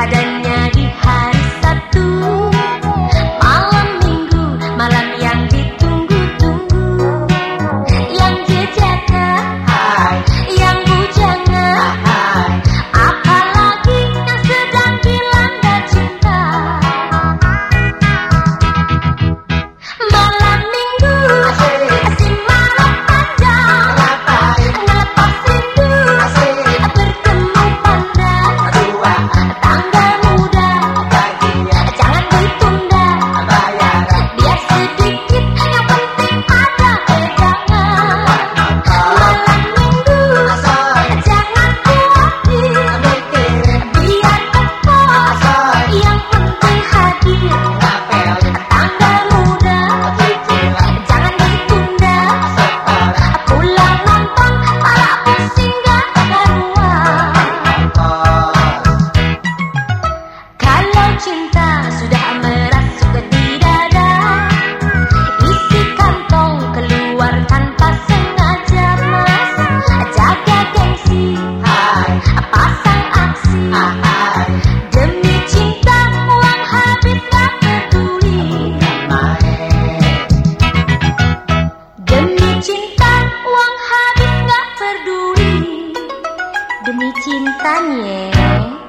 ada Demi cintanya.